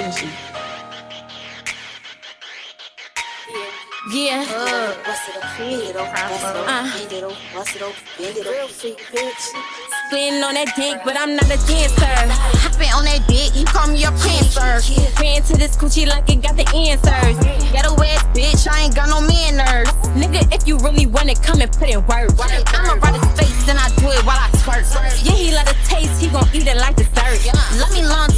finish it. Yeah. Uh, bust it up, bend it over, it up, Uh. bend it over, bust it over, bend it over, freak bitch. Spitting on that dick, but I'm not a dancer. Hopping on that dick, you call me a prancer. Ran to this coochie like it got the answers. Ghetto ass bitch, I ain't got no manners. Nigga, if you really want it, come and put in work. I'ma ride his face and I do it while I twerk. Yeah, he let it taste, he gon' eat it like dessert. Love me long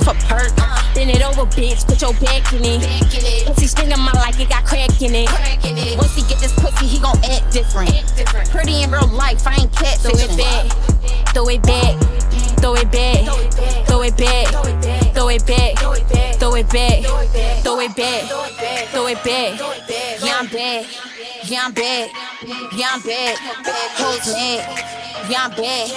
off a perk. Bend it over, bitch, put your back in it. Pussy sting him out like it got crack in it. Once he get this pussy, he gon' act different. Pretty in real life, I ain't Throw it back, throw it back, throw it back, throw it back, throw it back, throw it back, throw it back, throw it back. Yeah, I'm bad. Yeah, I'm bad. Yeah, I'm bad. Hoes mad. Yeah, I'm bad.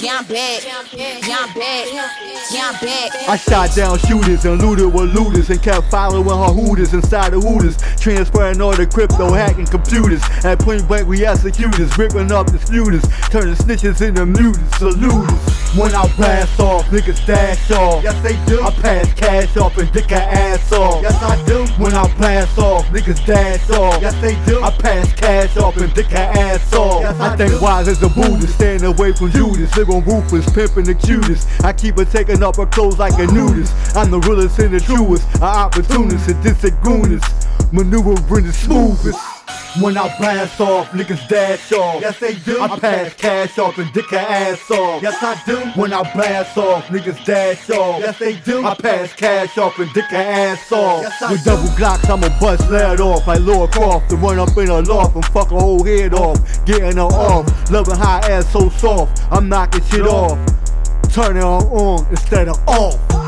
Yeah, I'm bad. Yeah, I'm bad. Yeah, I'm bad. I shot down shooters and looted with looters and kept following her hooters inside the hooters, transferring all the crypto hacking computers. At point blank, we executors, ripping up disputers, turning snitches into mutants, saluters. When I blast off, niggas dash off. Yes, they do. I pass cash off and dick her ass off. Yes, I do. When I blast off, niggas dash off. Yes, they do. I pass cash off and dick her ass off. Yes, I, think wise as a Buddhist, staying away from Judas. Live on roofers, pimping the cutest. I keep her taking off her clothes like a nudist. I'm the realest and the truest. An opportunist, a disagoonist. Maneuvering the smoothest. When I blast off, niggas dash off. Yes, they do. I pass cash off and dick her ass off. Yes, I do. When I blast off, niggas dash off. Yes, they do. I pass cash off and dick her ass off. Yes, I With double glocks, I'ma bust lead off like Lara Croft. To run up in her loft and fuck her whole head off. Getting her off. Loving her ass so soft. I'm knocking shit off. Turning her on instead of off.